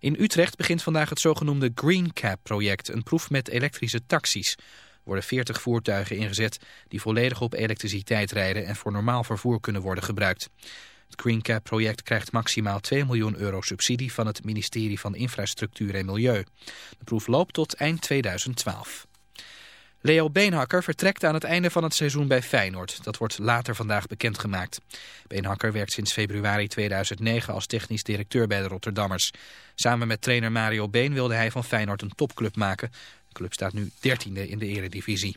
In Utrecht begint vandaag het zogenoemde Green Cab-project, een proef met elektrische taxis. Er worden 40 voertuigen ingezet die volledig op elektriciteit rijden en voor normaal vervoer kunnen worden gebruikt. Het Green Cab-project krijgt maximaal 2 miljoen euro subsidie van het ministerie van Infrastructuur en Milieu. De proef loopt tot eind 2012. Leo Beenhakker vertrekt aan het einde van het seizoen bij Feyenoord. Dat wordt later vandaag bekendgemaakt. Beenhakker werkt sinds februari 2009 als technisch directeur bij de Rotterdammers. Samen met trainer Mario Been wilde hij van Feyenoord een topclub maken. De club staat nu 13e in de eredivisie.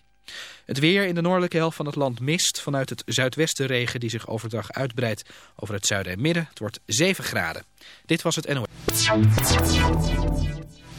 Het weer in de noordelijke helft van het land mist. Vanuit het zuidwesten regen die zich overdag uitbreidt over het zuiden en midden. Het wordt 7 graden. Dit was het NOS.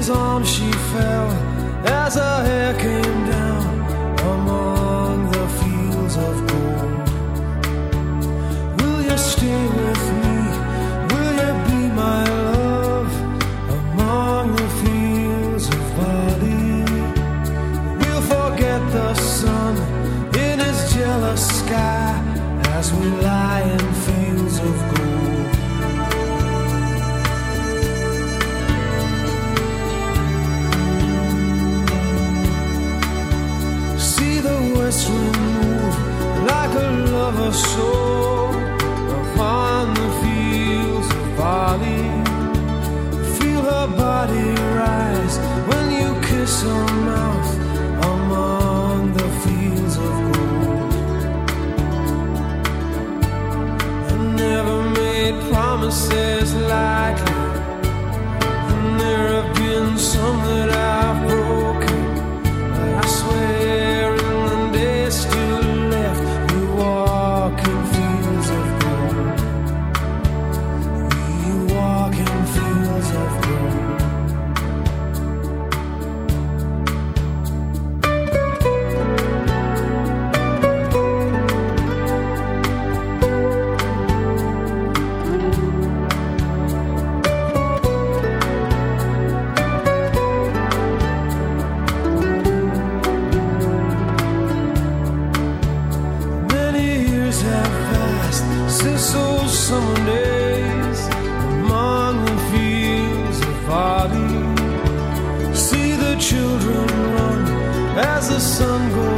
His arms she fell as her hair came promises lightly, and there have been some that I've sun goes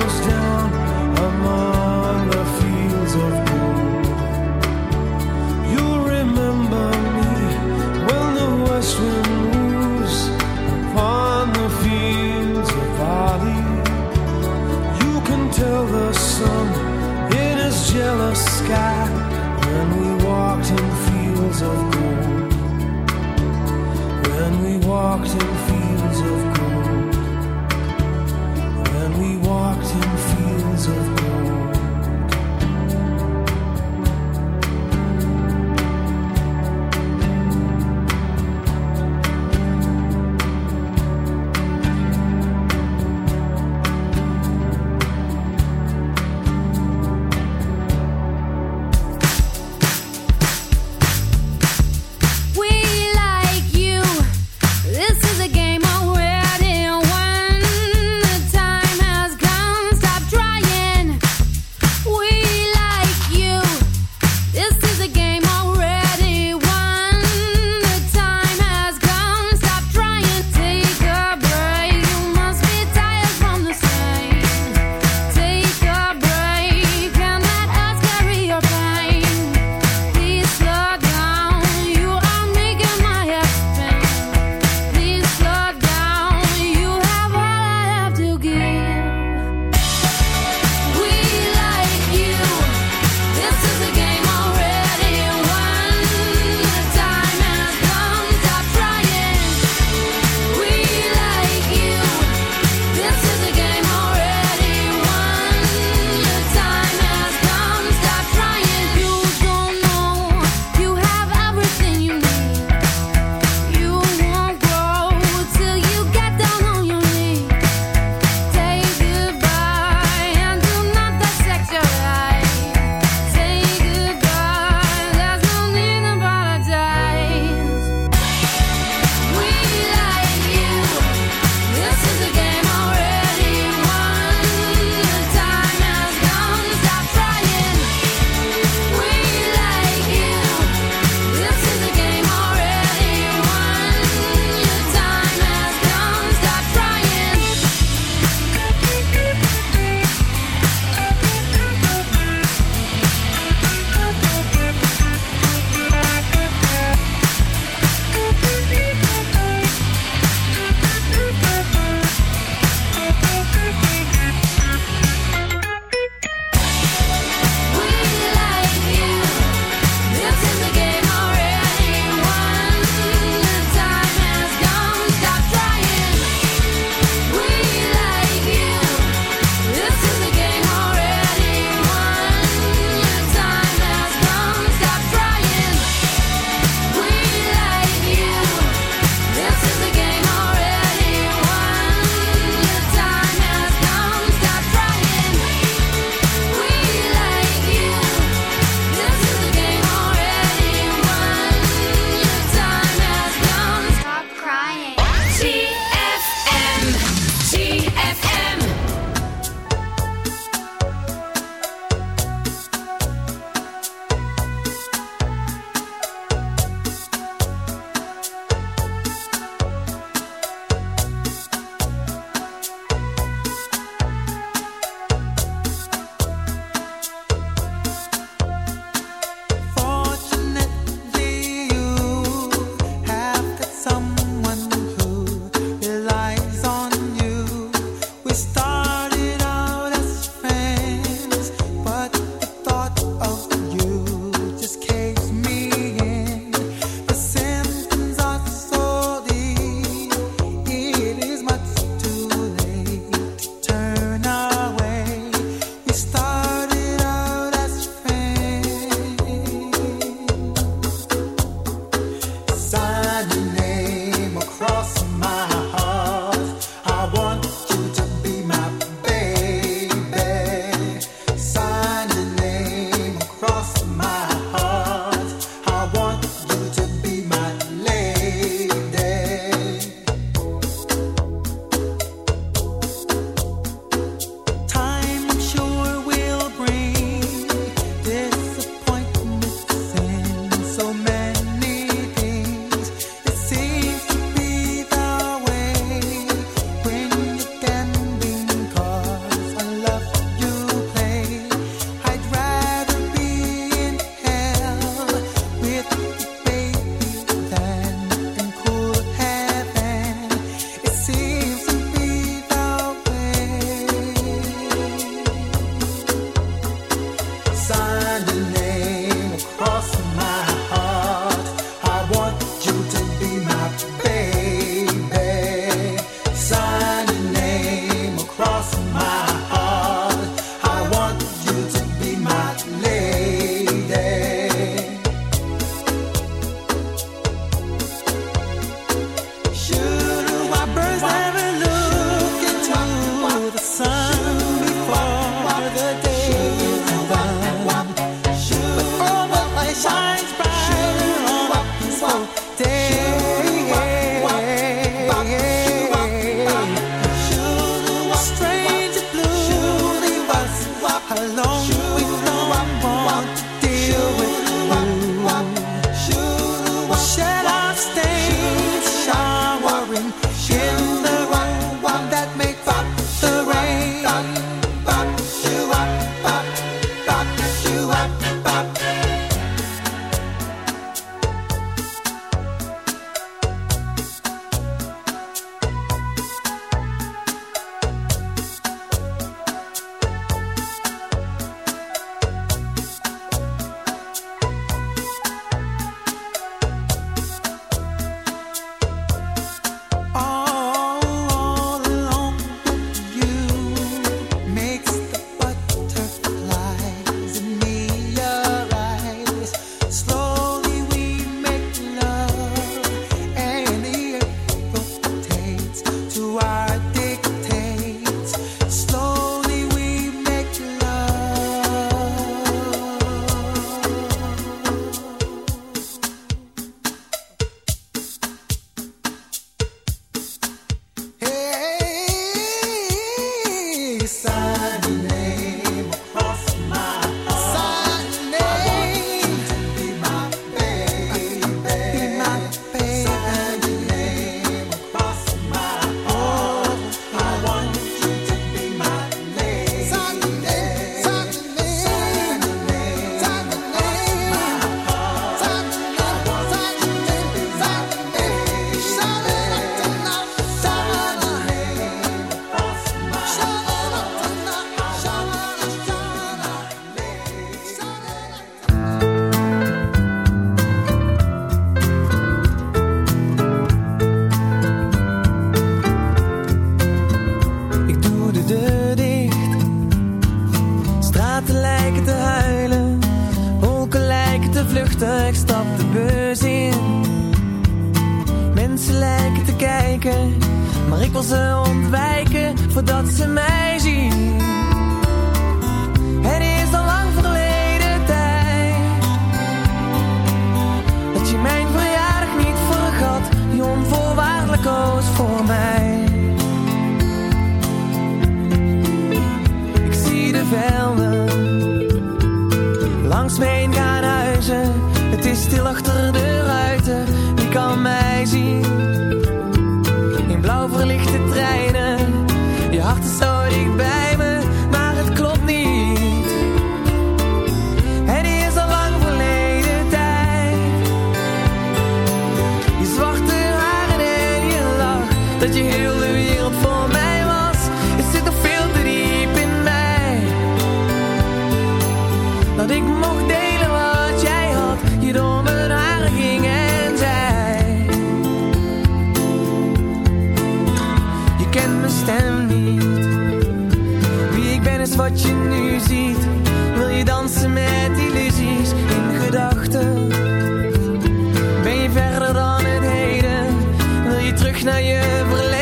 naar je verleden?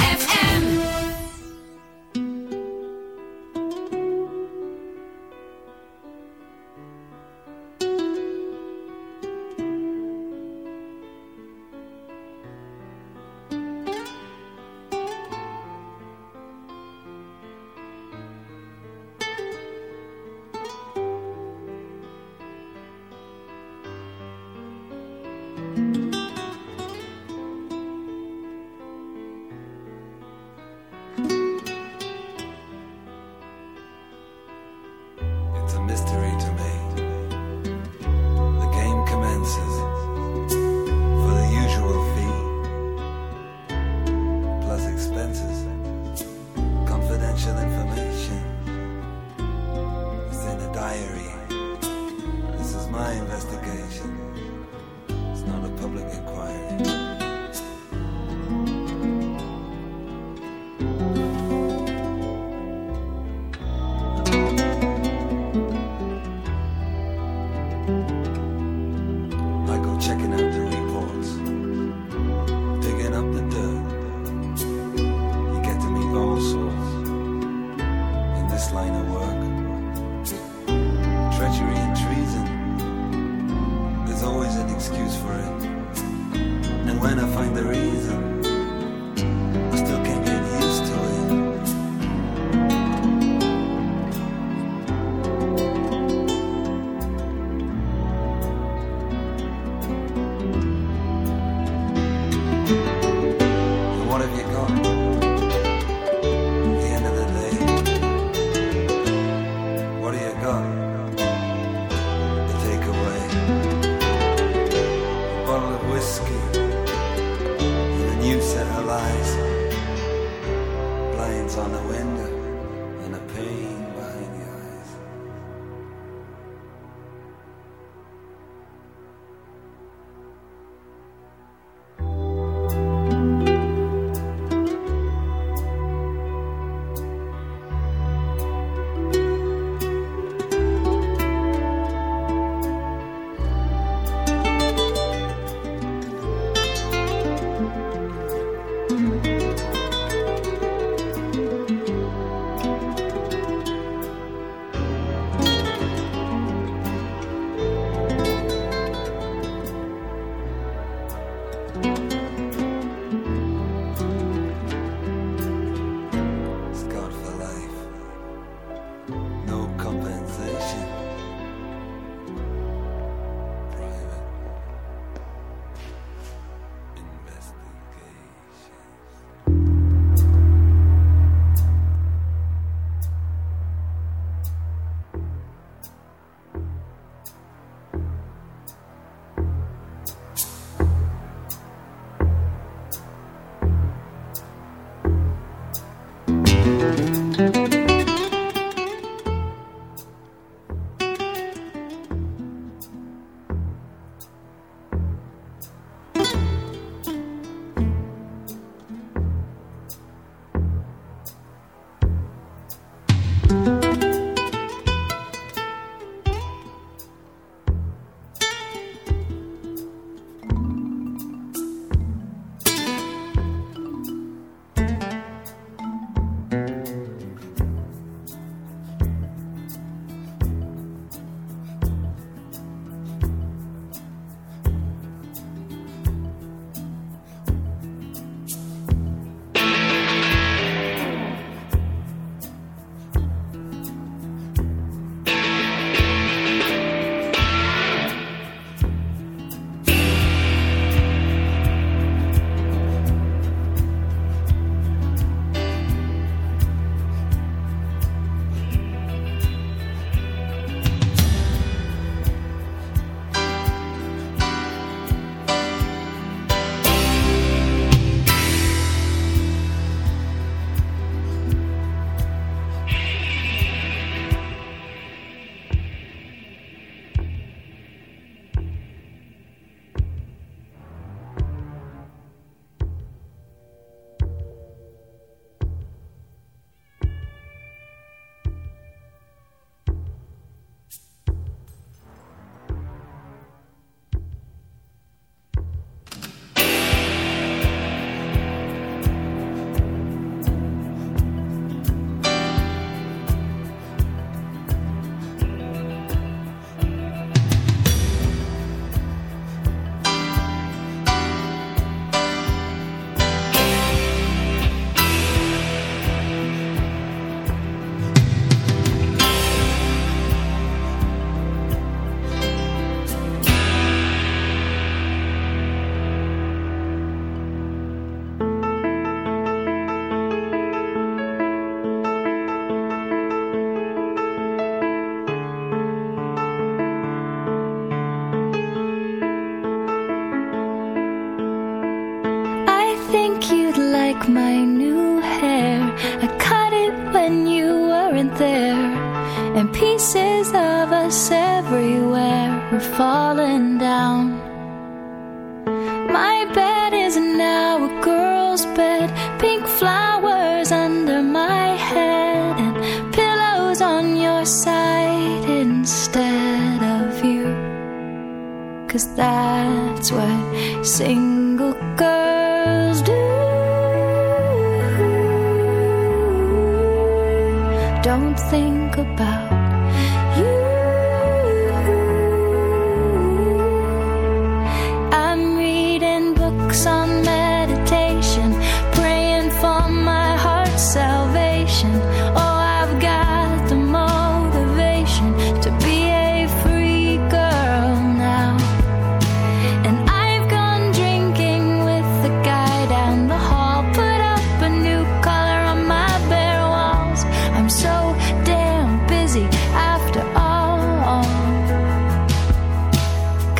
falling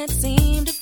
can't seem to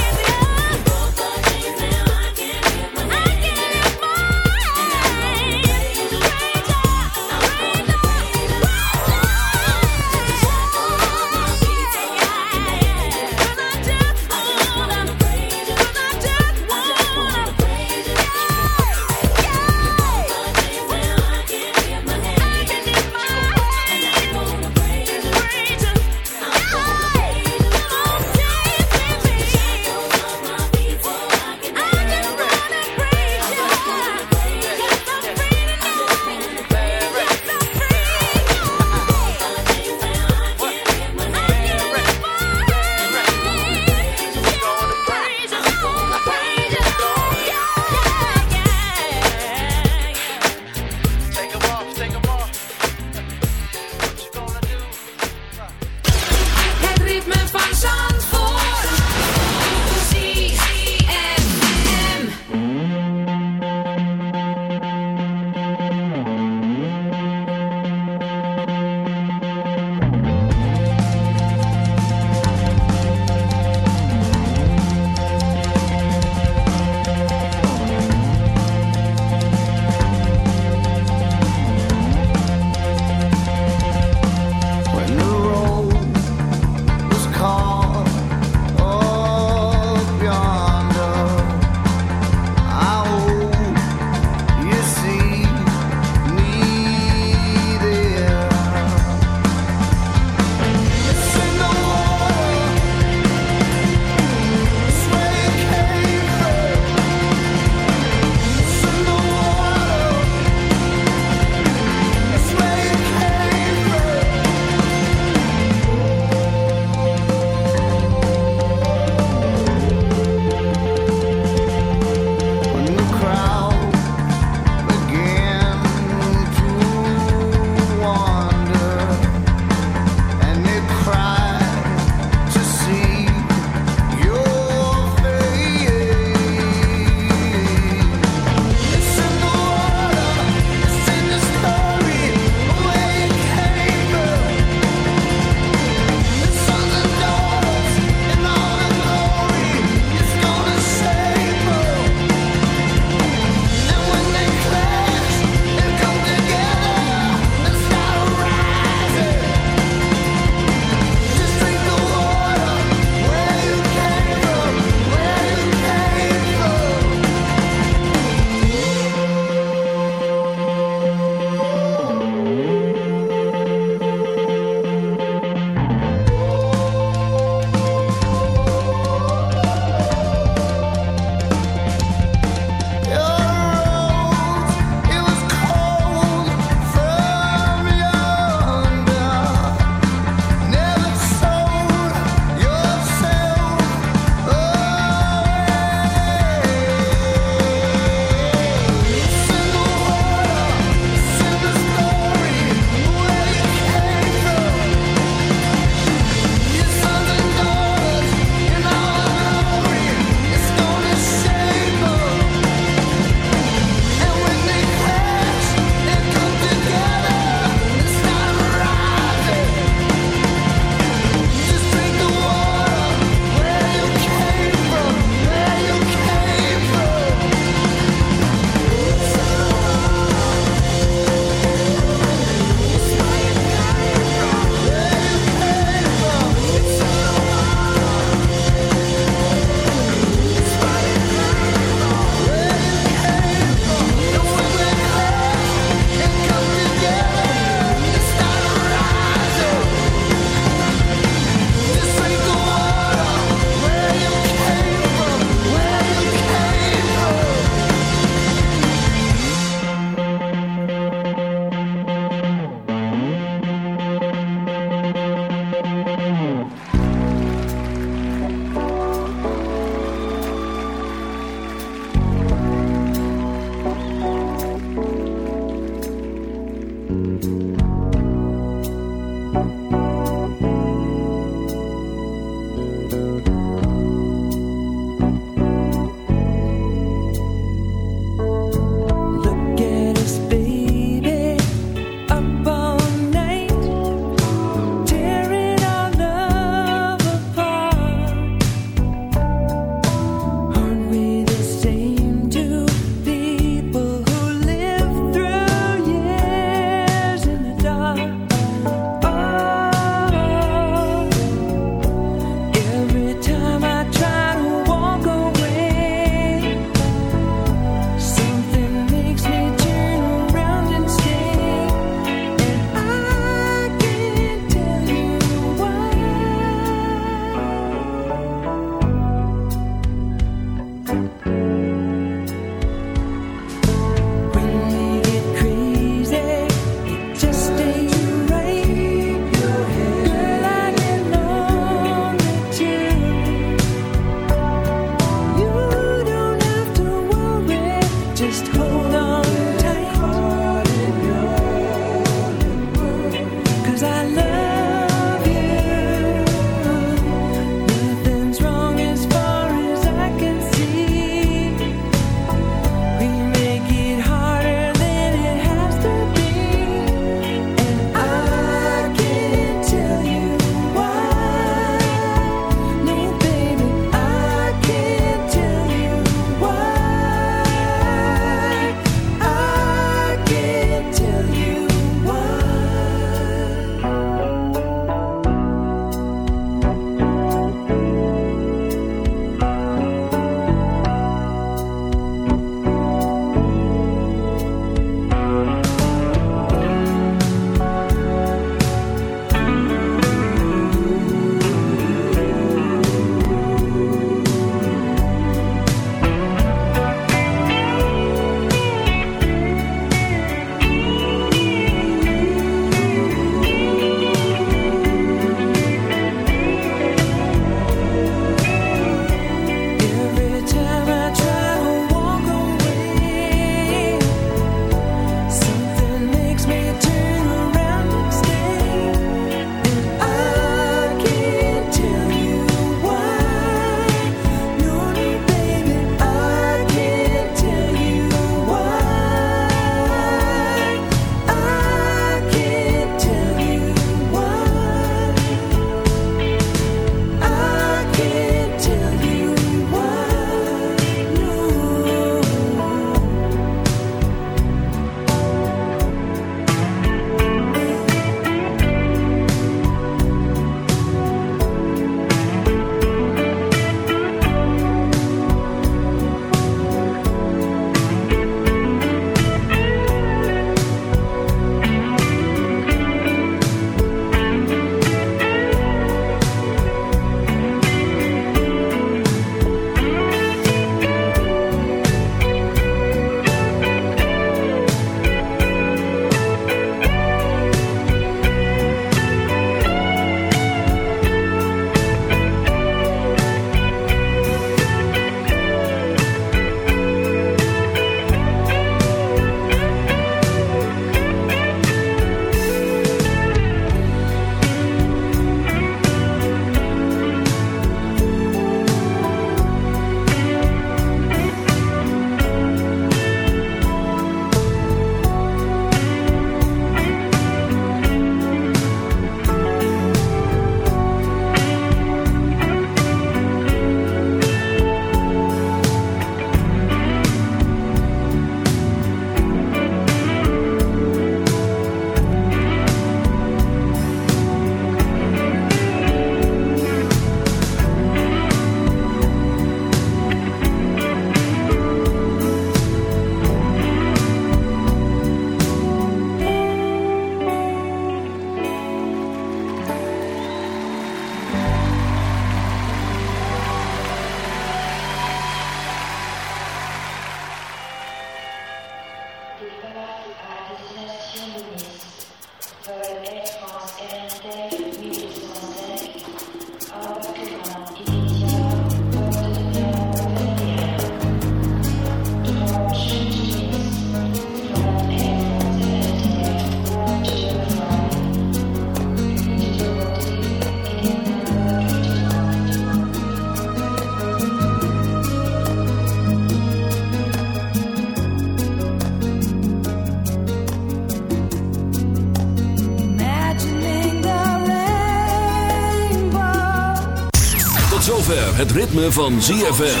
het ritme van ZFM.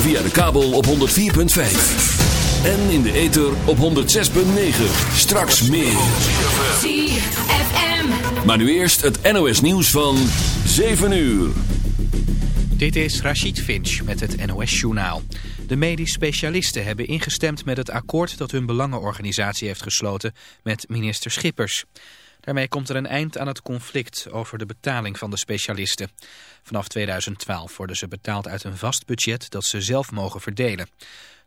Via de kabel op 104.5. En in de ether op 106.9. Straks meer. ZFM. Maar nu eerst het NOS nieuws van 7 uur. Dit is Rachid Finch met het NOS-journaal. De medisch specialisten hebben ingestemd met het akkoord dat hun belangenorganisatie heeft gesloten met minister Schippers. Daarmee komt er een eind aan het conflict over de betaling van de specialisten. Vanaf 2012 worden ze betaald uit een vast budget dat ze zelf mogen verdelen.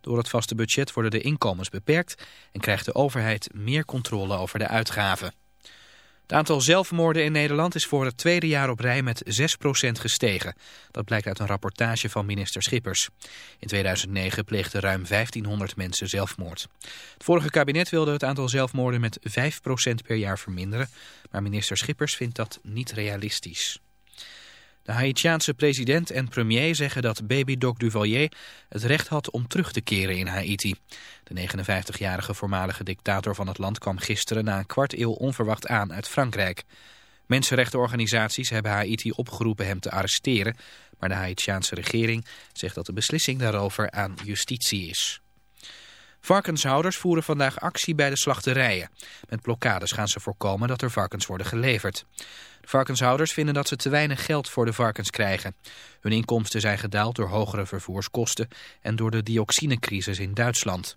Door het vaste budget worden de inkomens beperkt en krijgt de overheid meer controle over de uitgaven. Het aantal zelfmoorden in Nederland is voor het tweede jaar op rij met 6% gestegen. Dat blijkt uit een rapportage van minister Schippers. In 2009 pleegden ruim 1500 mensen zelfmoord. Het vorige kabinet wilde het aantal zelfmoorden met 5% per jaar verminderen. Maar minister Schippers vindt dat niet realistisch. De Haitiaanse president en premier zeggen dat baby Doc Duvalier het recht had om terug te keren in Haiti. De 59-jarige voormalige dictator van het land kwam gisteren na een kwart eeuw onverwacht aan uit Frankrijk. Mensenrechtenorganisaties hebben Haiti opgeroepen hem te arresteren, maar de Haitiaanse regering zegt dat de beslissing daarover aan justitie is. Varkenshouders voeren vandaag actie bij de slachterijen. Met blokkades gaan ze voorkomen dat er varkens worden geleverd. De varkenshouders vinden dat ze te weinig geld voor de varkens krijgen. Hun inkomsten zijn gedaald door hogere vervoerskosten en door de dioxinecrisis in Duitsland.